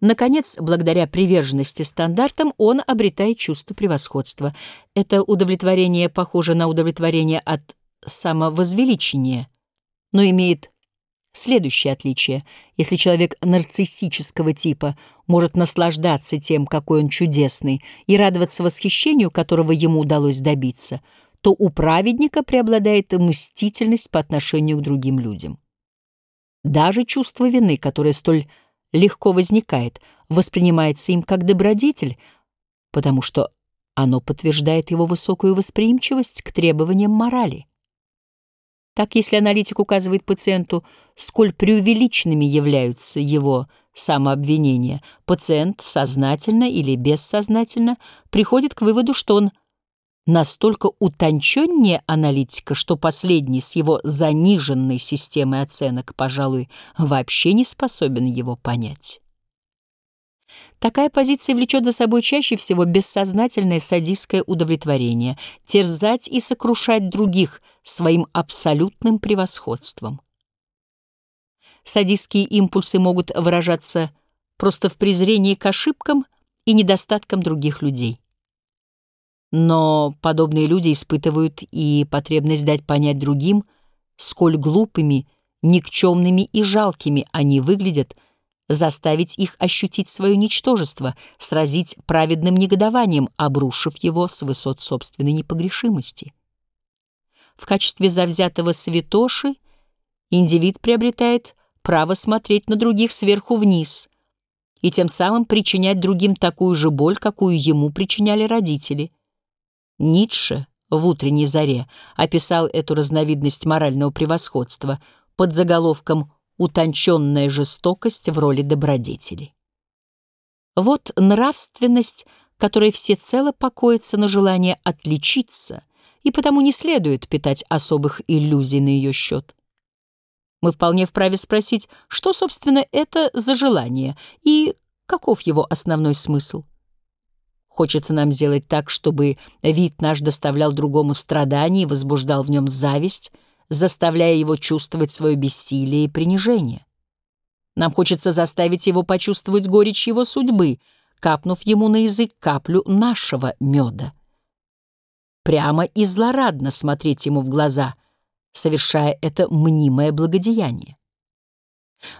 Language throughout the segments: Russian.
Наконец, благодаря приверженности стандартам, он обретает чувство превосходства. Это удовлетворение похоже на удовлетворение от самовозвеличения, но имеет следующее отличие. Если человек нарциссического типа может наслаждаться тем, какой он чудесный, и радоваться восхищению, которого ему удалось добиться, то у праведника преобладает мстительность по отношению к другим людям. Даже чувство вины, которое столь легко возникает, воспринимается им как добродетель, потому что оно подтверждает его высокую восприимчивость к требованиям морали. Так, если аналитик указывает пациенту, сколь преувеличенными являются его самообвинения, пациент сознательно или бессознательно приходит к выводу, что он настолько утонченнее аналитика, что последний с его заниженной системой оценок, пожалуй, вообще не способен его понять. Такая позиция влечет за собой чаще всего бессознательное садистское удовлетворение, терзать и сокрушать других своим абсолютным превосходством. Садистские импульсы могут выражаться просто в презрении к ошибкам и недостаткам других людей. Но подобные люди испытывают и потребность дать понять другим, сколь глупыми, никчемными и жалкими они выглядят, заставить их ощутить свое ничтожество, сразить праведным негодованием, обрушив его с высот собственной непогрешимости. В качестве завзятого святоши индивид приобретает право смотреть на других сверху вниз и тем самым причинять другим такую же боль, какую ему причиняли родители — Ницше в «Утренней заре» описал эту разновидность морального превосходства под заголовком «Утонченная жестокость в роли добродетели». Вот нравственность, которая всецело покоится на желании отличиться, и потому не следует питать особых иллюзий на ее счет. Мы вполне вправе спросить, что, собственно, это за желание и каков его основной смысл. Хочется нам сделать так, чтобы вид наш доставлял другому страдания и возбуждал в нем зависть, заставляя его чувствовать свое бессилие и принижение. Нам хочется заставить его почувствовать горечь его судьбы, капнув ему на язык каплю нашего меда. Прямо и злорадно смотреть ему в глаза, совершая это мнимое благодеяние.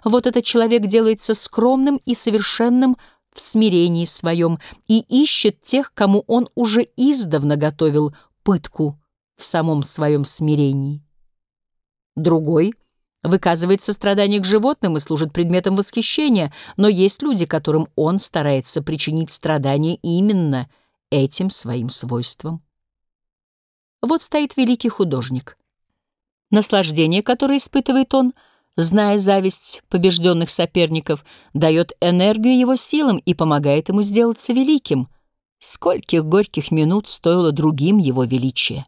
Вот этот человек делается скромным и совершенным в смирении своем и ищет тех, кому он уже издавна готовил пытку в самом своем смирении. Другой выказывает сострадание к животным и служит предметом восхищения, но есть люди, которым он старается причинить страдания именно этим своим свойством. Вот стоит великий художник. Наслаждение, которое испытывает он — зная зависть побежденных соперников, дает энергию его силам и помогает ему сделаться великим. Скольких горьких минут стоило другим его величие.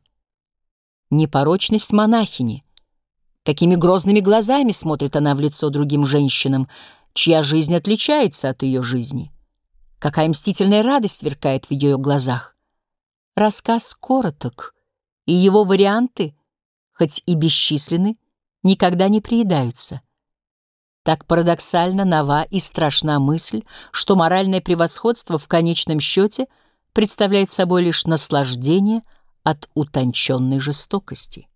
Непорочность монахини. Какими грозными глазами смотрит она в лицо другим женщинам, чья жизнь отличается от ее жизни. Какая мстительная радость сверкает в ее глазах. Рассказ короток, и его варианты, хоть и бесчисленны, никогда не приедаются. Так парадоксально нова и страшна мысль, что моральное превосходство в конечном счете представляет собой лишь наслаждение от утонченной жестокости.